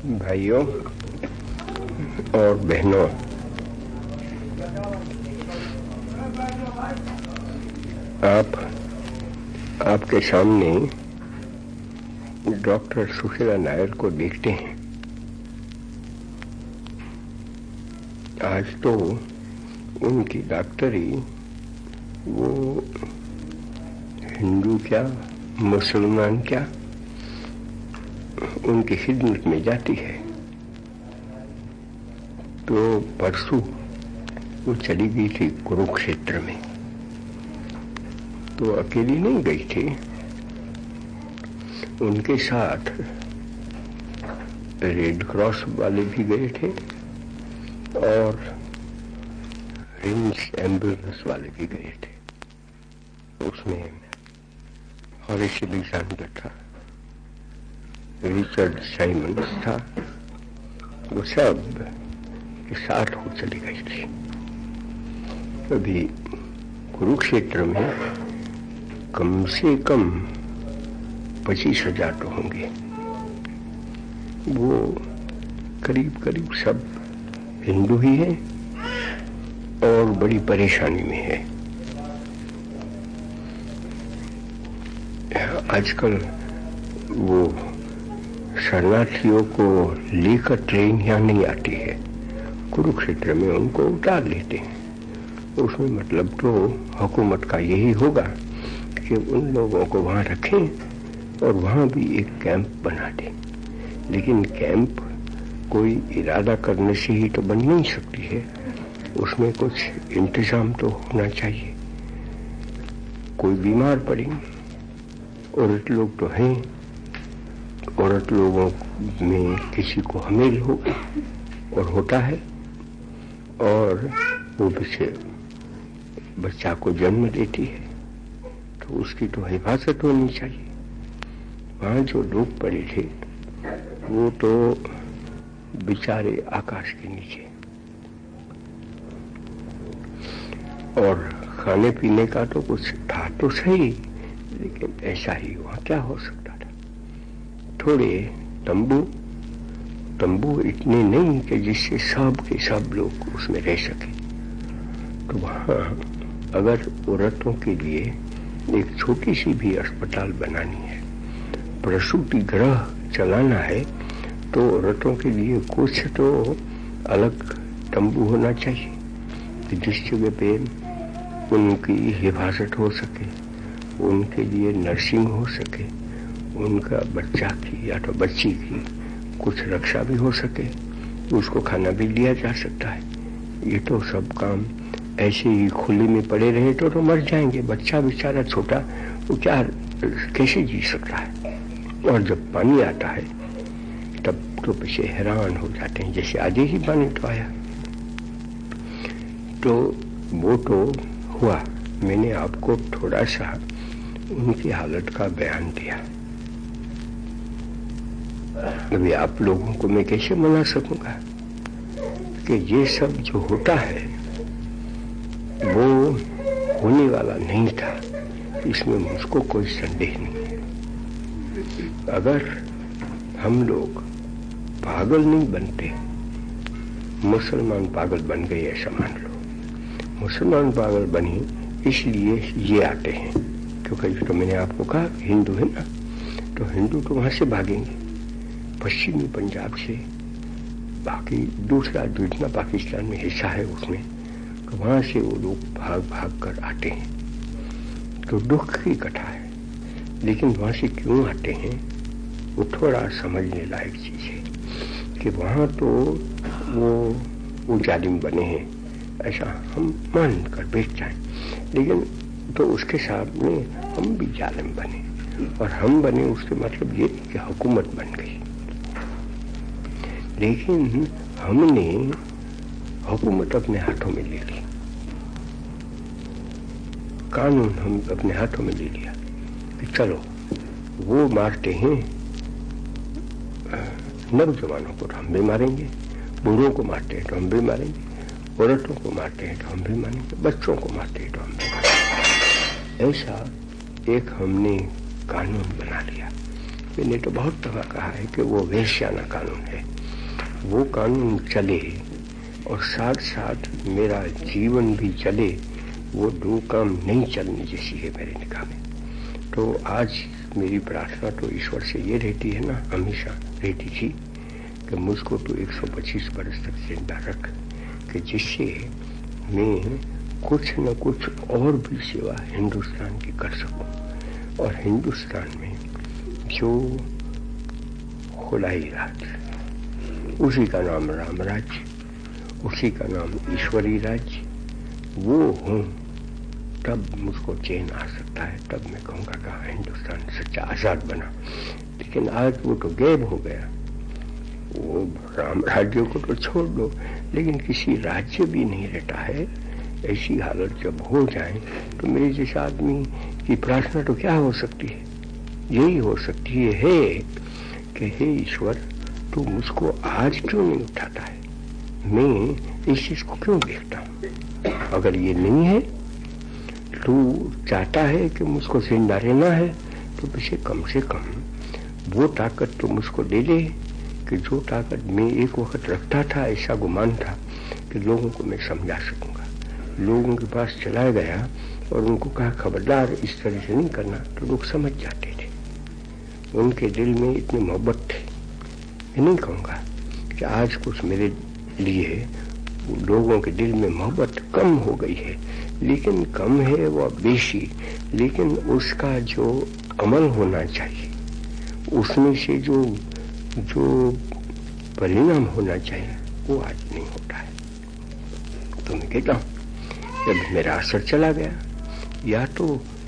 भाइयों और बहनों, आप, आपके सामने डॉक्टर सुशीला नायर को देखते हैं। आज तो उनकी डॉक्टरी, वो हिंदू क्या, मुसलमान क्या उनकी खिदमत में जाती है। तो परसों वो चली गई थी कुरुक्षेत्र में। तो अकेली नहीं गई थी। उनके साथ रेड क्रॉस वाले भी गए थे और रिम्स एंबुलेंस वाले भी गए थे। उसमें हॉरिस था। रिचर्ड साइमंस था, वो सब के साथ वो चली गई थी। अभी कुरुक्षेत्र में कम से कम पच्चीस हज़ार तो होंगे। वो करीब करीब सब हिंदू ही है और बड़ी परेशानी में है। आजकल वो शरणार्थियों को लेकर ट्रेन यहाँ नहीं आती है। कुरुक्षेत्र में उनको उतार लेते हैं। उसमें मतलब तो हुकूमत का यही होगा कि उन लोगों को वहाँ रखें और वहाँ भी एक कैंप बना दें। लेकिन कैंप कोई इरादा करने से ही तो बन नहीं सकती है। उसमें कुछ इंतज़ाम तो होना चाहिए। कोई बीमार पड़ेंगे और लोग तो हैं। औरत लोगों में किसी को हमेल हो और होता है, और वो पीछे बच्चा को जन्म देती है तो उसकी तो हिफाजत होनी चाहिए। वहाँ जो लोग पड़े थे, वो तो बेचारे आकाश के नीचे। और खाने पीने का तो कुछ था तो सही, लेकिन ऐसा ही हुआ। क्या हो सकता थोड़े तंबू तंबू इतने नहीं कि जिससे सब के सब लोग उसमें रह सके। तो वहाँ अगर औरतों के लिए एक छोटी सी भी अस्पताल बनानी है, प्रसूति ग्रह चलाना है तो औरतों के लिए कुछ तो अलग तंबू होना चाहिए, कि जिस जगह पे उनकी हिफाजत हो सके, उनके लिए नर्सिंग हो सके उनका बच्चा की या तो बच्ची की कुछ रक्षा भी हो सके, उसको खाना भी दिया जा सकता है। ये तो सब काम ऐसे ही खुले में पड़े रहे तो तो मर जाएँगे। बच्चा बेचारा छोटा वो क्या कैसे जी सकता है? और जब पानी आता है, तब तो पीछे हैरान हो जाते हैं, जैसे आज ही पानी तो आया। तो वो तो हुआ। मैंने आपको थोड़ा सा उनकी हालत का बयान दिया। अभी आप लोगों को मैं कैसे मना सकूँगा? कि ये सब जो होता है, वो होने वाला नहीं था। इसमें मुझको कोई संदेह नहीं है। अगर हम लोग पागल नहीं बनते, मुसलमान पागल बन गए ऐसा मान लो। मुसलमान पागल बने, इसलिए ये आते हैं। क्योंकि तो मैंने आपको कहा, हिंदू है ना? तो हिंदू तो वहाँ से भागेंगे। पश्चिमी पंजाब से, बाकी दूसरा जितना पाकिस्तान में हिस्सा है उसमें तो वहाँ से वो लोग भाग भाग कर आते हैं। तो दुख की कथा है, लेकिन वहाँ से क्यों आते हैं, वो थोड़ा समझने लायक चीज़ है कि वहाँ तो वो वो जालिम बने हैं, ऐसा हम मान कर बैठ जाए। लेकिन तो उसके सामने हम भी जालिम बने, और हम बने उसके मतलब ये कि हुकूमत बन गई। लेकिन हमने हुकूमत अपने हाथों में ले ली। कानून हम अपने हाथों में ले लिया कि चलो, वो मारते हैं नौजवानों को तो हम भी मारेंगे बूढ़ों को मारते हैं तो हम भी मारेंगे, औरतों को मारते हैं तो हम भी मारेंगे, बच्चों को मारते हैं तो हम भी मारेंगे। ऐसा एक हमने कानून बना लिया। मैंने तो बहुत दफ़ा कहा है कि वो वेश्याना कानून है। वो कानून चले और साथ साथ मेरा जीवन भी चले, वो दो काम नहीं चलने जैसी है मेरे निकाह में। तो आज मेरी प्रार्थना तो ईश्वर से ये रहती है ना, हमेशा रहती थी कि मुझको तो 125 बरस तक ज़िंदा रख, कि जिससे मैं कुछ न कुछ और भी सेवा हिंदुस्तान की कर सकूँ। और हिंदुस्तान में जो खुलाई राज उसी का नाम राम राज्य उसी का नाम ईश्वरी राज्य वो हूँ तब मुझको चैन आ सकता है तब मैं कहूँगा कि हाँ, हिंदुस्तान सच्चा आज़ाद बना लेकिन आज वो तो गैब हो गया वो राम राज्यों को तो छोड़ दो लेकिन किसी राज्य भी नहीं रहता है ऐसी हालत जब हो जाए तो मेरे जैसे आदमी की प्रार्थना तो क्या हो सकती है यही हो सकती है कि हे ईश्वर तू मुझको आज क्यों नहीं उठाता है? मैं इस चीज़ को क्यों देखता हूँ? अगर ये नहीं है, तू चाहता है कि मुझको ज़िंदा रहना है तो पीछे कम से कम वो ताकत तो मुझको दे दे कि जो ताकत मैं एक वक्त रखता था, ऐसा गुमान था कि लोगों को मैं समझा सकूँगा। लोगों के पास चला गया और उनको कहा, खबरदार, इस तरह से नहीं करना। तो लोग समझ जाते थे। उनके दिल में इतनी मोहब्बत थी। नहीं कहूँगा कि आज कुछ मेरे लिए लोगों के दिल में मोहब्बत कम हो गई है। लेकिन कम है वह बेशी। लेकिन उसका जो अमल होना चाहिए, उसमें से जो जो परिणाम होना चाहिए, वो आज नहीं होता है। तो मैं कहता हूँ, जब मेरा असर चला गया, या तो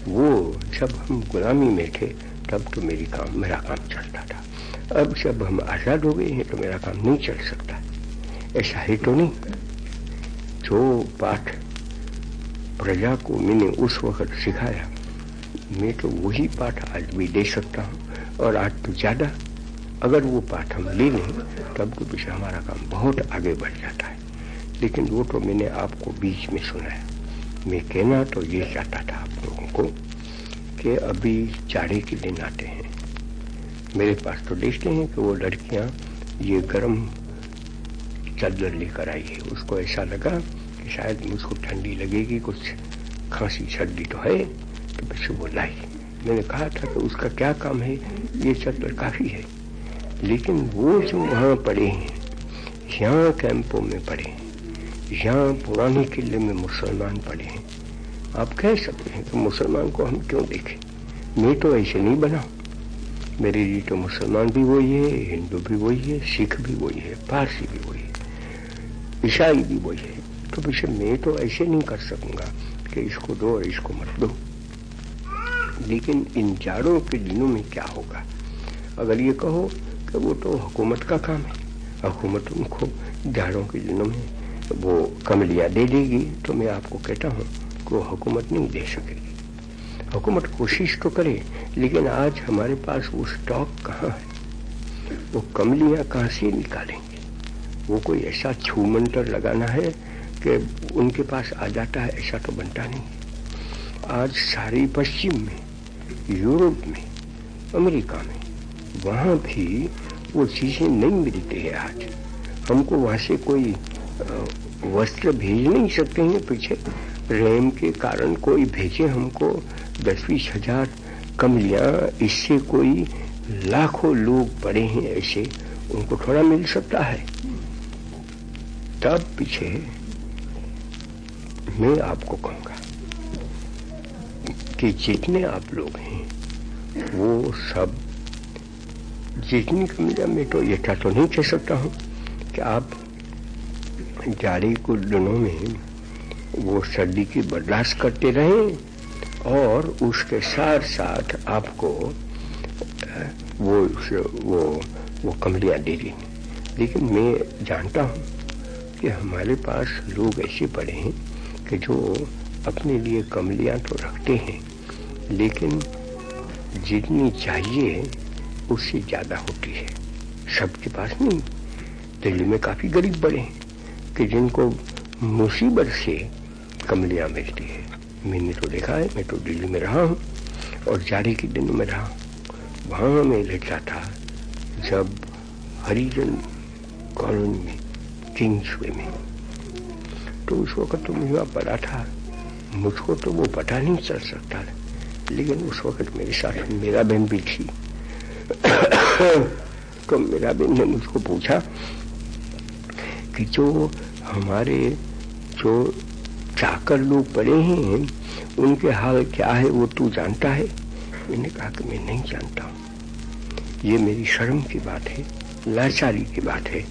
वो जब हम गुलामी में थे, तब तो मेरी काम, मेरा काम चलता था। अब जब हम आज़ाद हो गए हैं तो मेरा काम नहीं चल सकता। ऐसा है तो नहीं। जो पाठ प्रजा को मैंने उस वक्त सिखाया, मैं तो वही पाठ आज भी दे सकता हूँ, और आज तो ज़्यादा। अगर वो पाठ हम ले लें, तब तो पीछे हमारा काम बहुत आगे बढ़ जाता है। लेकिन वो तो मैंने आपको बीच में सुनाया। मैं कहना तो ये चाहता था आप लोगों को कि अभी चारे के दिन आते हैं। मेरे पास तो देखते हैं कि वो लड़कियाँ ये गर्म चादर लेकर आई है। उसको ऐसा लगा कि शायद मुझको ठंडी लगेगी, कुछ खांसी सर्दी तो है तो बस वो लाई। मैंने कहा था कि उसका क्या काम है? ये चादर काफ़ी है, लेकिन वो जो वहाँ पड़े हैं, यहाँ कैंपों में पड़े हैं, यहाँ पुराने किले में मुसलमान पड़े हैं। आप कह सकते हैं कि मुसलमान को हम क्यों देखें? मैं तो ऐसे नहीं बना। मेरे लिए तो मुसलमान भी वही है, हिंदू भी वही है, सिख भी वही है, पारसी भी वही है, ईसाई भी वही है। तो पीछे मैं तो ऐसे नहीं कर सकूँगा कि इसको दो और इसको मत दो। लेकिन इन जाड़ों के दिनों में क्या होगा? अगर ये कहो कि वो तो हुकूमत का काम है, हुकूमत उनको झाड़ों के दिनों में वो कमलियाँ दे देगी तो मैं आपको कहता हूँ कि वो हुकूमत नहीं दे सकेगी। हुकूमत कोशिश तो करे, लेकिन आज हमारे पास वो स्टॉक कहाँ है? वो कमलियाँ कहाँ से निकालेंगे? वो कोई ऐसा छू छूमंतर लगाना है कि उनके पास आ जाता है, ऐसा तो बनता नहीं आज सारी पश्चिम में, यूरोप में, अमेरिका में, वहाँ भी वो चीज़ें नहीं मिलती है आज। हमको वहाँ से कोई वस्त्र भेज नहीं सकते हैं, पीछे रैम के कारण कोई भेजे हमको दस बीस हज़ार कमलियाँ इससे कोई लाखों लोग पड़े हैं ऐसे। उनको थोड़ा मिल सकता है। तब पीछे मैं आपको कहूँगा कि जितने आप लोग हैं, वो सब जितनी कमियाँ मैं तो ये तो नहीं कह सकता हूँ कि आप जाड़े को दिनों में वो सर्दी की बर्दाश्त करते रहें। और उसके साथ साथ आपको वो वो वो कमलियाँ दे दी। लेकिन मैं जानता हूँ कि हमारे पास लोग ऐसे पड़े हैं कि जो अपने लिए कमलियाँ तो रखते हैं, लेकिन जितनी चाहिए उससे ज़्यादा होती है। सबके पास नहीं। दिल्ली में काफ़ी गरीब बड़े हैं कि जिनको मुसीबत से कमलियाँ मिलती है। मैंने तो देखा है मैं तो दिल्ली में रहा हूँ और जाड़े के दिनों में रहा वहाँ मैं रहता था जब हरिजन कॉलोनी में किंग्स वे में। तो उस वक्त तो मुझे पड़ा था, मुझको तो वो पता नहीं चल सकता लेकिन उस वक्त मेरे साथ मेरा बहन भी थी। तो मेरा बहन ने मुझको पूछा कि जो हमारे, जो चाकर लोग पड़े हैं। उनके हाल क्या है, वो तू जानता है। मैंने कहा कि मैं नहीं जानता हूँ। ये मेरी शर्म की बात है, लाचारी की बात है।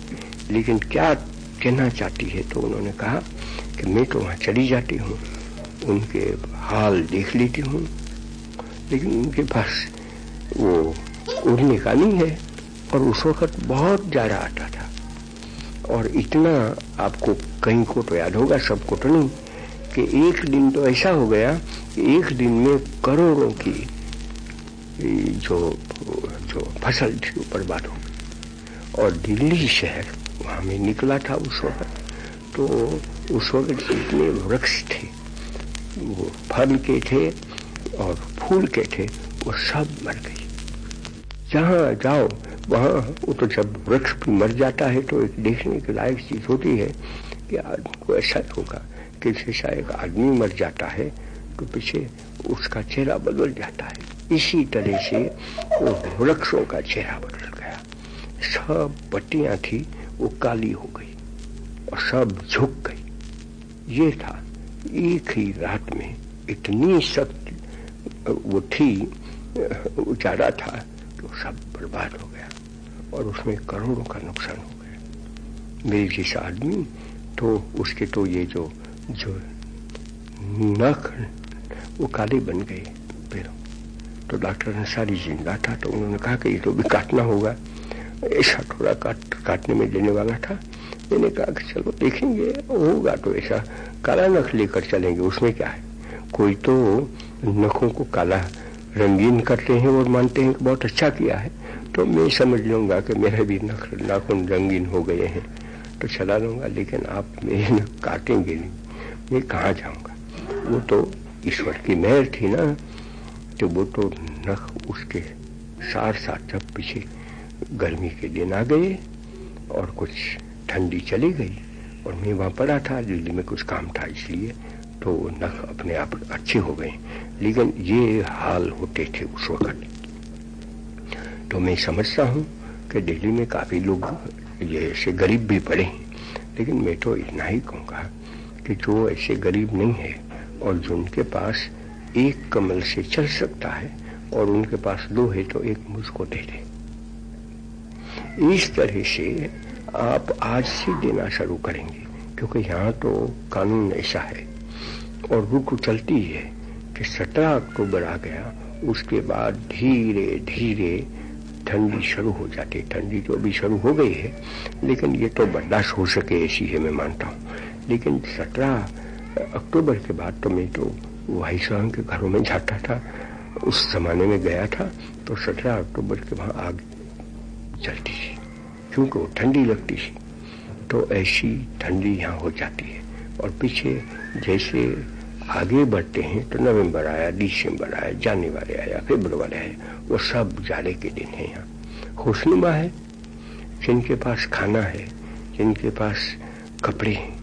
लेकिन क्या कहना चाहती है तो उन्होंने कहा कि मैं तो वहाँ चली जाती हूँ, उनके हाल देख लेती हूँ। लेकिन उनके पास वो उड़ने का नहीं है, और उस वक्त बहुत ज़्यादा आता था। और इतना आपको कहीं को तो याद होगा, सबको तो नहीं। कि एक दिन तो ऐसा हो गया कि एक दिन में करोड़ों की जो जो फ़सल थी वो बर्बाद हो गई और दिल्ली शहर वहाँ में निकला था उस वक्त तो उस वक्त जितने वृक्ष थे, वो फल के थे और फूल के थे, वो सब मर गई जहाँ जाओ, वहाँ वो तो जब वृक्ष मर जाता है तो एक देखने के लायक चीज़ होती है कि आदमी को ऐसा होगा। कि जैसा एक आदमी मर जाता है तो पीछे उसका चेहरा बदल जाता है। इसी तरह से वो वृक्षों का चेहरा बदल गया। सब पट्टियाँ थी, वो काली हो गई और सब झुक गई। ये था, एक ही रात में इतनी शक्ति वो थी उचारा था तो सब बर्बाद हो गया और उसमें करोड़ों का नुकसान हो गया। मेरे जैसा आदमी तो उसके तो ये जो जो नख वो काले बन गए पैरों। तो डॉक्टर ने सारी ज़िंदा था तो उन्होंने कहा कि ये तो भी काटना होगा। ऐसा थोड़ा काट, काटने में देने वाला था। मैंने कहा कि चलो देखेंगे, होगा तो ऐसा। काला नख लेकर चलेंगे, उसमें क्या है? कोई तो नखों को काला रंगीन करते हैं और मानते हैं कि बहुत अच्छा किया है। तो मैं समझ लूँगा कि मेरे भी नख, नाखून रंगीन हो गए हैं। तो चला लूँगा, लेकिन आप मेरे काटेंगे नहीं। मैं कहाँ जाऊँगा। वो तो ईश्वर की मेहर थी ना तो वो तो नख उसके साथ साथ जब पीछे गर्मी के दिन आ गए और कुछ ठंडी चली गई और मैं वहाँ पड़ा था, दिल्ली में कुछ काम था इसलिए तो नख अपने आप अच्छे हो गए लेकिन ये हाल होते थे उस वक्त। तो मैं समझता हूँ कि दिल्ली में काफ़ी लोग ये ऐसे गरीब भी पड़े लेकिन मैं तो इतना ही कहूँगा कि जो ऐसे गरीब नहीं है और जो उनके पास एक कमल से चल सकता है और उनके पास दो है तो एक मुझको दे दे। इस तरह से आप आज से देना शुरू करेंगे, क्योंकि यहाँ तो कानून ऐसा है और रुक चलती है कि सत्रह अक्टूबर आ गया, उसके बाद धीरे धीरे ठंडी शुरू हो जाती है। ठंडी तो अभी शुरू हो गई है, लेकिन ये तो बर्दाश्त हो सके ऐसी है, मैं मानता हूँ। लेकिन सत्रह अक्टूबर के बाद तो मैं तो भाई साहब के घरों में जाता था। उस जमाने में गया था तो सत्रह अक्टूबर के वहाँ आग चलती थी, क्योंकि वो ठंडी लगती थी। तो ऐसी ठंडी यहाँ हो जाती है। और पीछे जैसे आगे बढ़ते हैं तो नवंबर आया, दिसंबर आया, जनवरी आया फेब्रुवरी आया, वो सब जाड़े के दिन है यहाँ। खुशनुमा है, जिनके पास खाना है, जिनके पास कपड़े हैं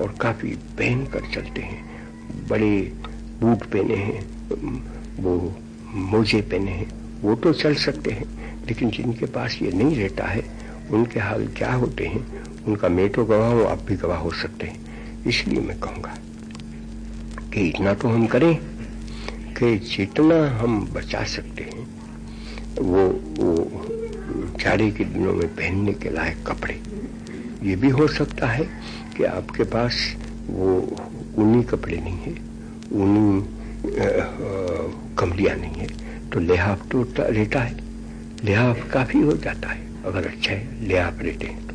और काफ़ी पहन कर चलते हैं। बड़े बूट पहने हैं वो मोजे पहने हैं, वो तो चल सकते हैं, लेकिन जिनके पास ये नहीं रहता है, उनके हाल क्या होते हैं, उनका मैं तो गवाह हूँ, आप भी गवाह हो सकते हैं। इसलिए मैं कहूँगा कि इतना तो हम करें कि जितना हम बचा सकते हैं, वो वो जाड़े के दिनों में पहनने के लायक कपड़े। ये भी हो सकता है कि आपके पास वो ऊनी कपड़े नहीं है ऊनी कमलिया नहीं है। तो लिहाफ तो रहता है। लिहाफ काफ़ी हो जाता है अगर अच्छा है लिहाफ रहते हैं तो,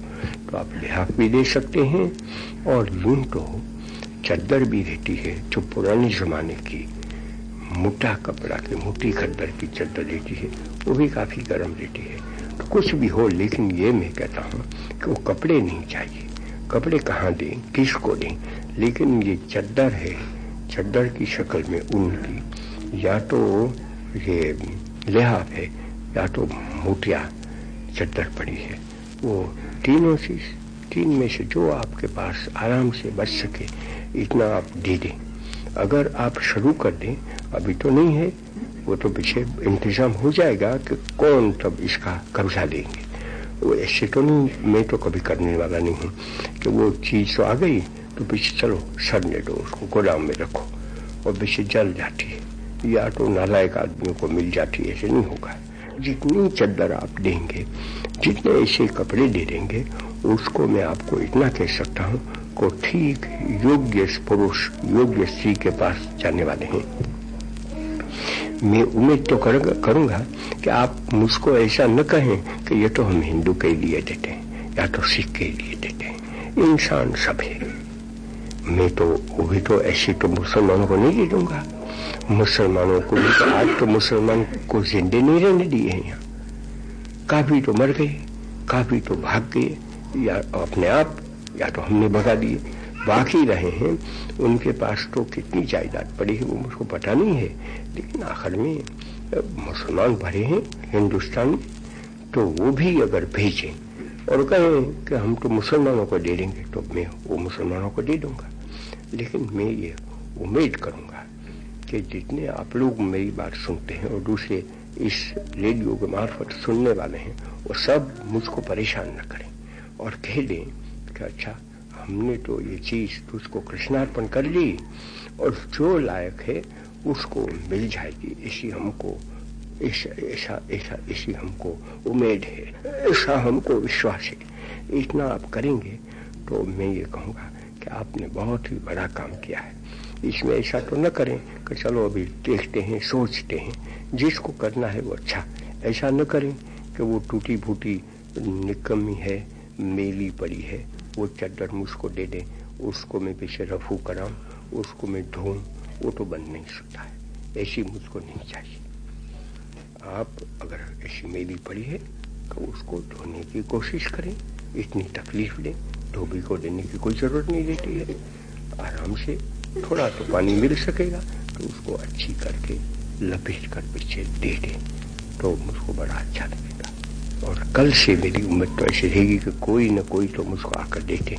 तो आप लिहाफ भी दे सकते हैं और यूँ तो चद्दर भी रहती है जो पुराने जमाने की मोटा कपड़ा की मोटी खद्दर की चद्दर रहती है वो भी काफ़ी गर्म रहती है। तो कुछ भी हो लेकिन ये मैं कहता हूँ कि वो कपड़े नहीं चाहिए। कपड़े कहाँ दें किसको दें लेकिन ये चद्दर है। चद्दर की शक्ल में ऊन की। या तो ये लिहाफ है, या तो मोटिया चद्दर पड़ी है। वो तीनों से, तीन में से जो आपके पास आराम से बच सके, इतना आप दे दें। अगर आप शुरू कर दें, अभी तो नहीं है। वो तो पीछे इंतज़ाम हो जाएगा कि कौन तब इसका कब्जा लेंगे। वो ऐसे तो तो कभी करने वाला नहीं हूँ। कि वो चीज़ तो आ गई तो पीछे चलो सड़ने दो उसको, गोदाम में रखो। और पीछे जल जाती है। या तो नालायक आदमियों को मिल जाती है, ऐसे नहीं होगा। जितनी चद्दर आप देंगे, जितने ऐसे कपड़े दे देंगे, उसको मैं आपको इतना कह सकता हूँ, को ठीक योग्य पुरुष, योग्य स्त्री के पास जाने वाले हैं। मैं उम्मीद तो करूँगा, कि आप मुझको ऐसा न कहें कि ये तो हम हिंदू के लिए देते हैं या तो सिख के लिए देते हैं। इंसान सब है। मैं तो वो भी तो ऐसे तो मुसलमानों को नहीं दे दूँगा। मुसलमानों को भी तो आज तो मुसलमान को जिंदे नहीं रहने दिए हैं यहाँ। काफ़ी तो मर गए काफ़ी तो भाग गए या अपने आप या तो हमने भगा दिए। बाकी रहे हैं, उनके पास तो कितनी जायदाद पड़ी है वो मुझको पता नहीं है। लेकिन आखिर में मुसलमान भरे हैं हिंदुस्तान तो वो भी अगर भेजें और कहें कि हम तो मुसलमानों को दे देंगे तो मैं वो मुसलमानों को दे दूँगा। लेकिन मैं ये उम्मीद करूँगा कि जितने आप लोग मेरी बात सुनते हैं और दूसरे इस रेडियो के मार्फत सुनने वाले हैं, वो सब मुझको परेशान न करें और कह दें कि अच्छा हमने तो ये चीज़ तुझको कृष्णार्पण कर ली और जो लायक है उसको मिल जाएगी। इसी हमको, ऐसा ऐसा ऐसा इसी हमको उम्मीद है, ऐसा हमको विश्वास है। इतना आप करेंगे तो मैं ये कहूँगा कि आपने बहुत ही बड़ा काम किया है। इसमें ऐसा तो न करें कि चलो अभी देखते हैं, सोचते हैं, जिसको करना है वो अच्छा। ऐसा न करें कि वो टूटी फूटी निकमी है, मेली पड़ी है। वो चद्दर मुझको दे दें, उसको मैं पीछे रफू कराऊं, उसको मैं धोऊं, वो तो बन नहीं सकता है। ऐसी मुझको नहीं चाहिए। आप अगर ऐसी मेली पड़ी है तो उसको धोने की कोशिश करें, इतनी तकलीफ़ दें धोबी को देने की कोई ज़रूरत नहीं रहती है। आराम से थोड़ा तो पानी मिल सकेगा तो उसको अच्छी करके लपेट कर पीछे दे दें तो मुझको बड़ा अच्छा लगेगा। और कल से मेरी उम्मीद तो ऐसी रहेगी कि कोई ना कोई तो मुझको आकर देते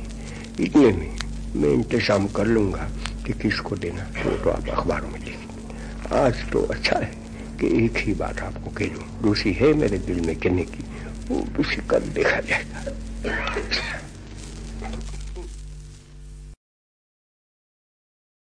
इतने में मैं इंतज़ाम कर लूँगा कि किसको देना वो तो आप अखबारों में देखें। आज तो अच्छा है कि एक ही बात आपको कह दूँ। दूसरी है मेरे दिल में कहने की, वो उसे कल देखा जाएगा।